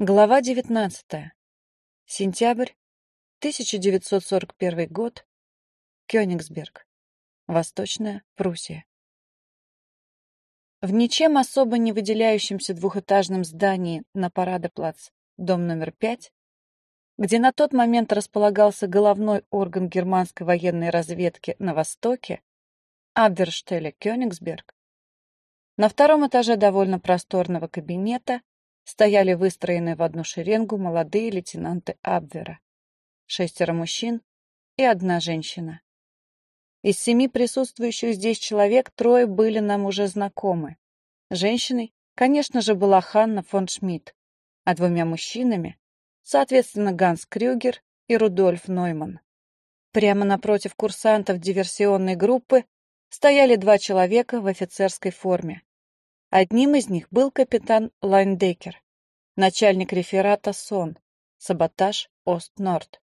Глава 19. Сентябрь, 1941 год. Кёнигсберг. Восточная Пруссия. В ничем особо не выделяющемся двухэтажном здании на Парадоплац, дом номер 5, где на тот момент располагался головной орган германской военной разведки на Востоке, Абверштеле Кёнигсберг, на втором этаже довольно просторного кабинета стояли выстроенные в одну шеренгу молодые лейтенанты Абвера. Шестеро мужчин и одна женщина. Из семи присутствующих здесь человек трое были нам уже знакомы. Женщиной, конечно же, была Ханна фон Шмидт, а двумя мужчинами, соответственно, Ганс Крюгер и Рудольф Нойман. Прямо напротив курсантов диверсионной группы стояли два человека в офицерской форме. Одним из них был капитан Лайндекер, начальник реферата СОН, саботаж Ост-Норд,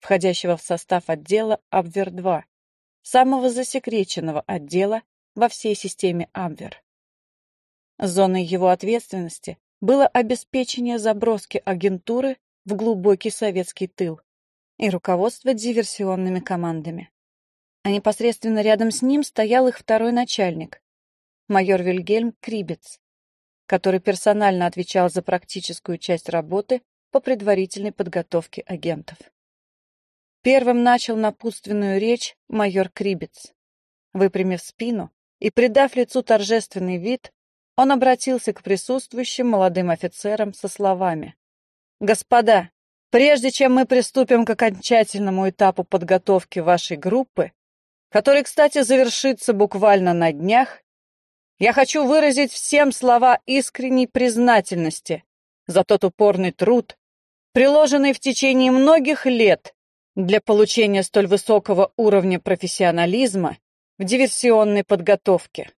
входящего в состав отдела Абвер-2, самого засекреченного отдела во всей системе Абвер. Зоной его ответственности было обеспечение заброски агентуры в глубокий советский тыл и руководство диверсионными командами. А непосредственно рядом с ним стоял их второй начальник, майор Вильгельм Крибец, который персонально отвечал за практическую часть работы по предварительной подготовке агентов. Первым начал напутственную речь майор Крибец. Выпрямив спину и придав лицу торжественный вид, он обратился к присутствующим молодым офицерам со словами. «Господа, прежде чем мы приступим к окончательному этапу подготовки вашей группы, который, кстати, завершится буквально на днях, я хочу выразить всем слова искренней признательности за тот упорный труд, приложенный в течение многих лет для получения столь высокого уровня профессионализма в диверсионной подготовке.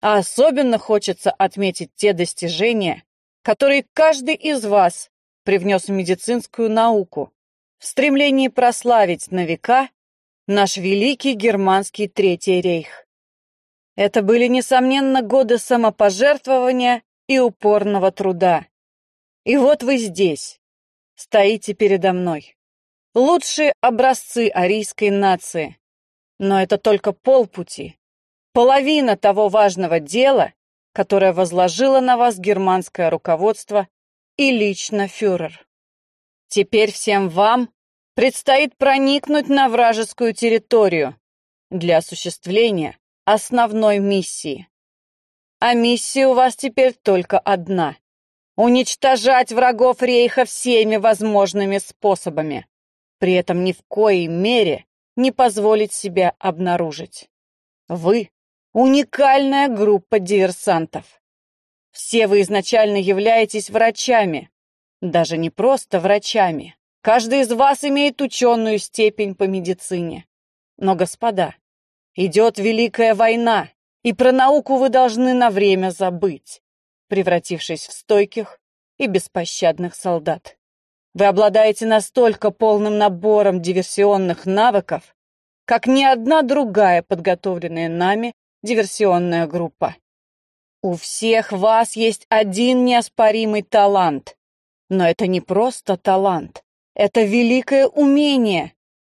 А особенно хочется отметить те достижения, которые каждый из вас привнес в медицинскую науку в стремлении прославить на века наш великий германский Третий рейх. Это были, несомненно, годы самопожертвования и упорного труда. И вот вы здесь, стоите передо мной. Лучшие образцы арийской нации. Но это только полпути, половина того важного дела, которое возложило на вас германское руководство и лично фюрер. Теперь всем вам предстоит проникнуть на вражескую территорию для осуществления основной миссии. А миссия у вас теперь только одна — уничтожать врагов Рейха всеми возможными способами, при этом ни в коей мере не позволить себя обнаружить. Вы — уникальная группа диверсантов. Все вы изначально являетесь врачами, даже не просто врачами. Каждый из вас имеет ученую степень по медицине. Но, господа, Идет Великая война, и про науку вы должны на время забыть, превратившись в стойких и беспощадных солдат. Вы обладаете настолько полным набором диверсионных навыков, как ни одна другая подготовленная нами диверсионная группа. У всех вас есть один неоспоримый талант. Но это не просто талант. Это великое умение,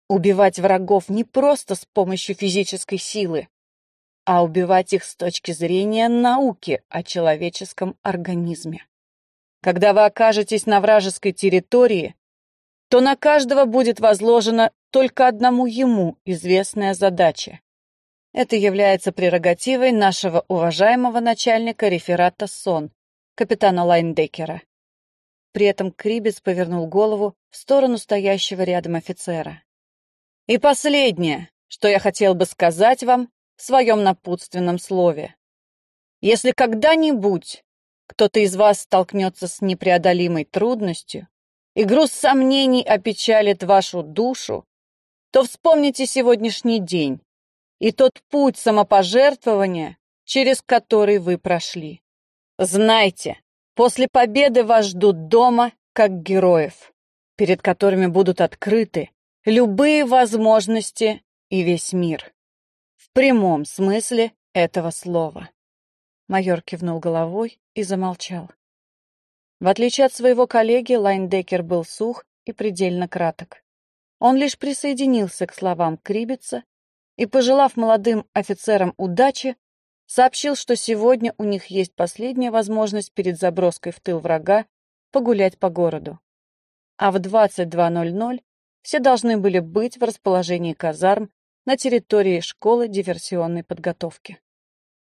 Убивать врагов не просто с помощью физической силы, а убивать их с точки зрения науки о человеческом организме. Когда вы окажетесь на вражеской территории, то на каждого будет возложена только одному ему известная задача. Это является прерогативой нашего уважаемого начальника реферата СОН, капитана Лайндекера. При этом Крибец повернул голову в сторону стоящего рядом офицера. И последнее, что я хотел бы сказать вам в своем напутственном слове. Если когда-нибудь кто-то из вас столкнется с непреодолимой трудностью, и груз сомнений опечалит вашу душу, то вспомните сегодняшний день и тот путь самопожертвования, через который вы прошли. Знайте, после победы вас ждут дома, как героев, перед которыми будут открыты любые возможности и весь мир. В прямом смысле этого слова. Майор кивнул головой и замолчал. В отличие от своего коллеги, Лайндекер был сух и предельно краток. Он лишь присоединился к словам Крибица и, пожелав молодым офицерам удачи, сообщил, что сегодня у них есть последняя возможность перед заброской в тыл врага погулять по городу. А в 22.00 все должны были быть в расположении казарм на территории школы диверсионной подготовки.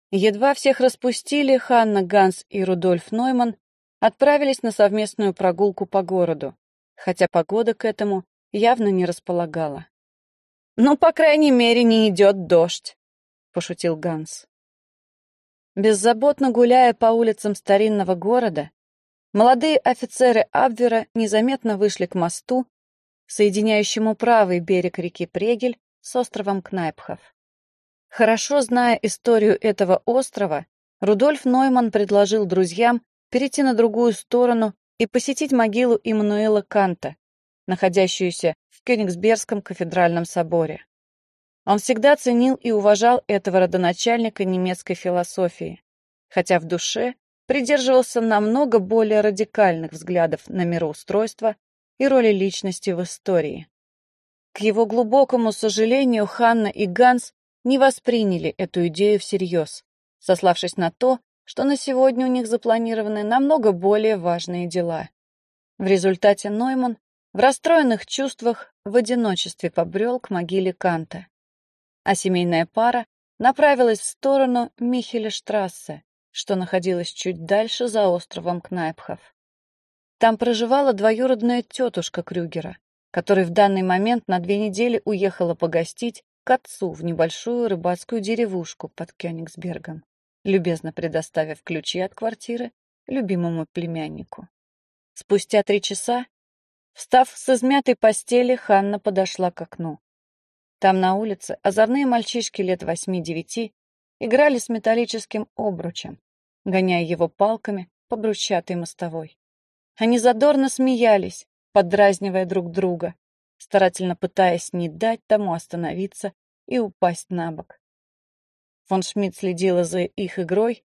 Едва всех распустили, Ханна Ганс и Рудольф Нойман отправились на совместную прогулку по городу, хотя погода к этому явно не располагала. «Ну, по крайней мере, не идет дождь», — пошутил Ганс. Беззаботно гуляя по улицам старинного города, молодые офицеры Абвера незаметно вышли к мосту, соединяющему правый берег реки Прегель с островом Кнайпхов. Хорошо зная историю этого острова, Рудольф Нойман предложил друзьям перейти на другую сторону и посетить могилу Иммануила Канта, находящуюся в Кёнигсбергском кафедральном соборе. Он всегда ценил и уважал этого родоначальника немецкой философии, хотя в душе придерживался намного более радикальных взглядов на мироустройство и роли личности в истории. К его глубокому сожалению, Ханна и Ганс не восприняли эту идею всерьез, сославшись на то, что на сегодня у них запланированы намного более важные дела. В результате Нойман в расстроенных чувствах в одиночестве побрел к могиле Канта, а семейная пара направилась в сторону Михеля-штрассе, что находилась чуть дальше за островом Кнайпхов. Там проживала двоюродная тетушка Крюгера, которая в данный момент на две недели уехала погостить к отцу в небольшую рыбацкую деревушку под Кёнигсбергом, любезно предоставив ключи от квартиры любимому племяннику. Спустя три часа, встав с измятой постели, Ханна подошла к окну. Там на улице озорные мальчишки лет восьми-девяти играли с металлическим обручем, гоняя его палками по брусчатой мостовой. Они задорно смеялись, поддразнивая друг друга, старательно пытаясь не дать тому остановиться и упасть на бок. Фон Шмидт следила за их игрой,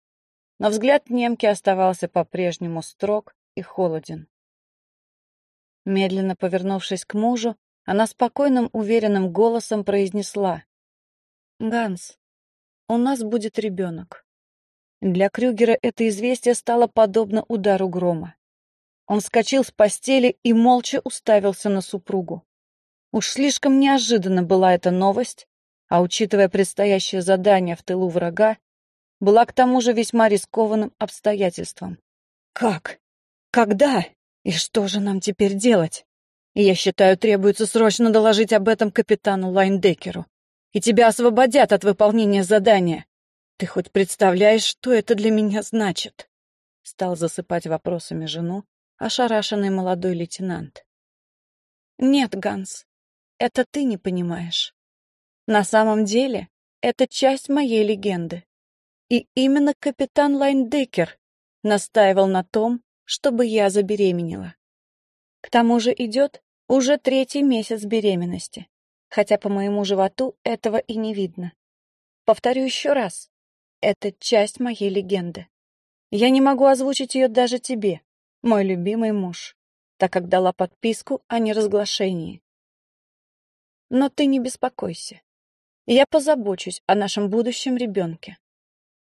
но взгляд немки оставался по-прежнему строг и холоден. Медленно повернувшись к мужу, она спокойным, уверенным голосом произнесла. «Ганс, у нас будет ребенок». Для Крюгера это известие стало подобно удару грома. Он вскочил с постели и молча уставился на супругу. Уж слишком неожиданно была эта новость, а учитывая предстоящее задание в тылу врага, была к тому же весьма рискованным обстоятельством. «Как? Когда? И что же нам теперь делать? Я считаю, требуется срочно доложить об этом капитану Лайндекеру, и тебя освободят от выполнения задания. Ты хоть представляешь, что это для меня значит?» Стал засыпать вопросами жену ошарашенный молодой лейтенант. «Нет, Ганс, это ты не понимаешь. На самом деле, это часть моей легенды. И именно капитан Лайндекер настаивал на том, чтобы я забеременела. К тому же идет уже третий месяц беременности, хотя по моему животу этого и не видно. Повторю еще раз, это часть моей легенды. Я не могу озвучить ее даже тебе, мой любимый муж, так как дала подписку о неразглашении. Но ты не беспокойся. Я позабочусь о нашем будущем ребенке.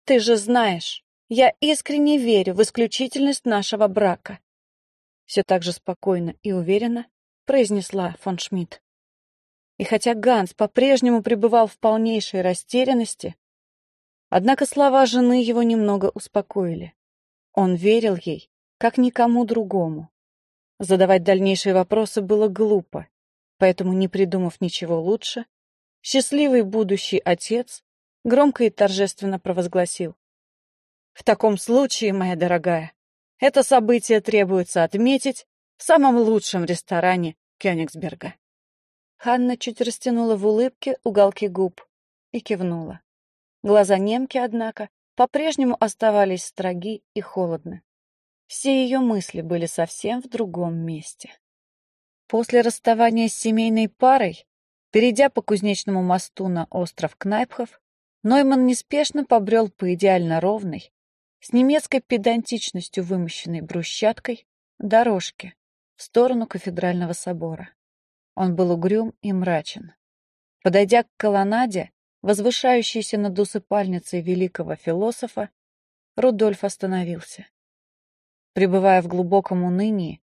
Ты же знаешь, я искренне верю в исключительность нашего брака. Все так же спокойно и уверенно произнесла фон Шмидт. И хотя Ганс по-прежнему пребывал в полнейшей растерянности, однако слова жены его немного успокоили. Он верил ей, как никому другому. Задавать дальнейшие вопросы было глупо, Поэтому, не придумав ничего лучше, счастливый будущий отец громко и торжественно провозгласил. «В таком случае, моя дорогая, это событие требуется отметить в самом лучшем ресторане Кёнигсберга». Ханна чуть растянула в улыбке уголки губ и кивнула. Глаза немки, однако, по-прежнему оставались строги и холодны. Все ее мысли были совсем в другом месте. После расставания с семейной парой, перейдя по Кузнечному мосту на остров Кнайпхов, Нойман неспешно побрел по идеально ровной, с немецкой педантичностью вымощенной брусчаткой, дорожке, в сторону кафедрального собора. Он был угрюм и мрачен. Подойдя к колоннаде, возвышающейся над усыпальницей великого философа, Рудольф остановился. Пребывая в глубоком унынии,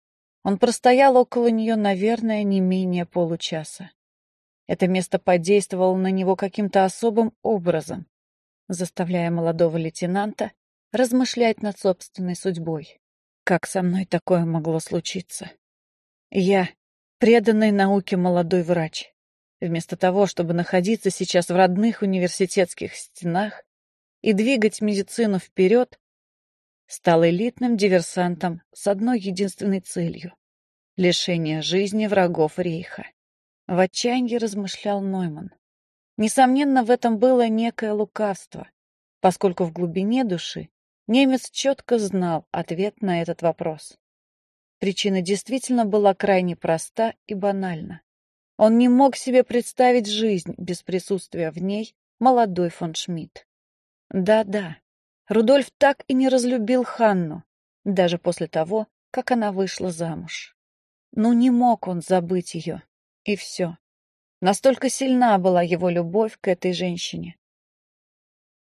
он простоял около нее, наверное, не менее получаса. Это место подействовало на него каким-то особым образом, заставляя молодого лейтенанта размышлять над собственной судьбой. Как со мной такое могло случиться? Я, преданный науке молодой врач, вместо того, чтобы находиться сейчас в родных университетских стенах и двигать медицину вперед, стал элитным диверсантом с одной единственной целью — лишение жизни врагов Рейха. В отчаянии размышлял Нойман. Несомненно, в этом было некое лукавство, поскольку в глубине души немец четко знал ответ на этот вопрос. Причина действительно была крайне проста и банальна. Он не мог себе представить жизнь без присутствия в ней молодой фон Шмидт. Да-да, Рудольф так и не разлюбил Ханну, даже после того, как она вышла замуж. Ну не мог он забыть ее, и все. Настолько сильна была его любовь к этой женщине.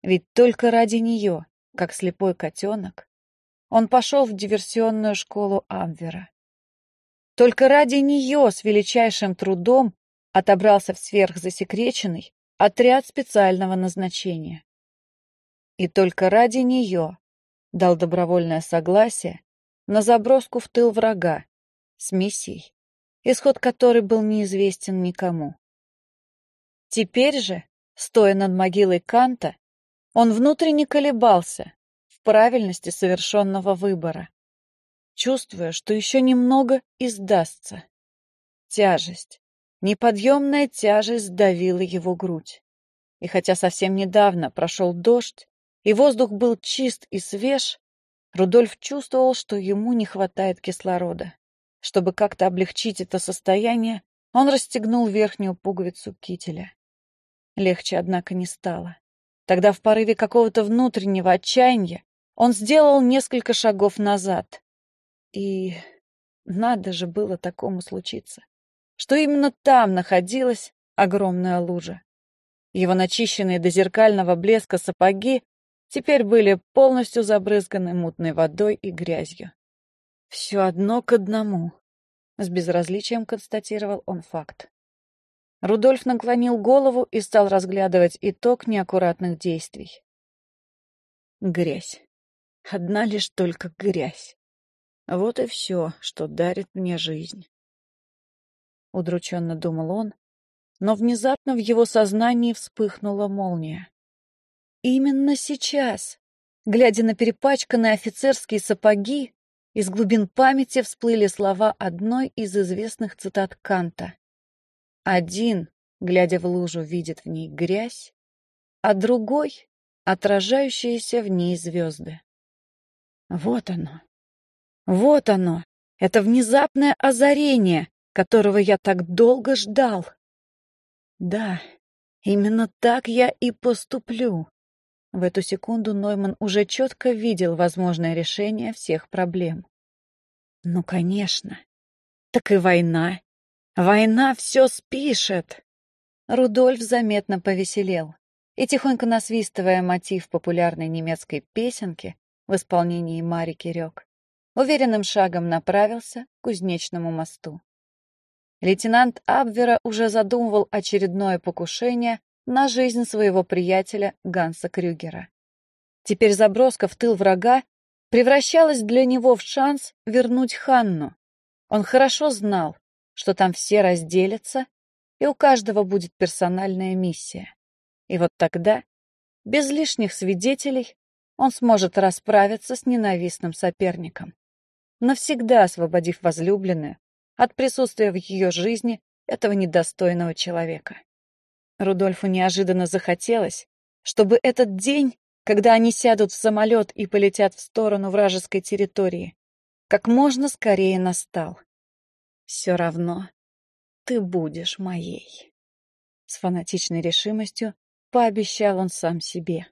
Ведь только ради нее, как слепой котенок, он пошел в диверсионную школу Абвера. Только ради нее с величайшим трудом отобрался в сверхзасекреченный отряд специального назначения. И только ради нее дал добровольное согласие на заброску в тыл врага с миссией, исход которой был неизвестен никому. Теперь же, стоя над могилой Канта, он внутренне колебался в правильности совершенного выбора, чувствуя, что еще немного и сдастся. Тяжесть, неподъемная тяжесть давила его грудь. И хотя совсем недавно прошел дождь, и воздух был чист и свеж, Рудольф чувствовал, что ему не хватает кислорода. Чтобы как-то облегчить это состояние, он расстегнул верхнюю пуговицу кителя. Легче, однако, не стало. Тогда в порыве какого-то внутреннего отчаяния он сделал несколько шагов назад. И надо же было такому случиться, что именно там находилась огромная лужа. Его начищенные до зеркального блеска сапоги теперь были полностью забрызганы мутной водой и грязью. Все одно к одному. С безразличием констатировал он факт. Рудольф наклонил голову и стал разглядывать итог неаккуратных действий. Грязь. Одна лишь только грязь. Вот и все, что дарит мне жизнь. Удрученно думал он, но внезапно в его сознании вспыхнула молния. Именно сейчас, глядя на перепачканные офицерские сапоги, из глубин памяти всплыли слова одной из известных цитат Канта. Один, глядя в лужу, видит в ней грязь, а другой — отражающиеся в ней звезды. Вот оно. Вот оно. Это внезапное озарение, которого я так долго ждал. Да, именно так я и поступлю. В эту секунду Нойман уже четко видел возможное решение всех проблем. Ну, конечно. Так и война. Война все спишет. Рудольф заметно повеселел и, тихонько насвистывая мотив популярной немецкой песенки в исполнении Марики Рёк, уверенным шагом направился к Кузнечному мосту. Лейтенант Абвера уже задумывал очередное покушение на жизнь своего приятеля Ганса Крюгера. Теперь заброска в тыл врага превращалась для него в шанс вернуть Ханну. Он хорошо знал, что там все разделятся, и у каждого будет персональная миссия. И вот тогда, без лишних свидетелей, он сможет расправиться с ненавистным соперником, навсегда освободив возлюбленную от присутствия в ее жизни этого недостойного человека. Рудольфу неожиданно захотелось, чтобы этот день, когда они сядут в самолет и полетят в сторону вражеской территории, как можно скорее настал. Все равно ты будешь моей. С фанатичной решимостью пообещал он сам себе.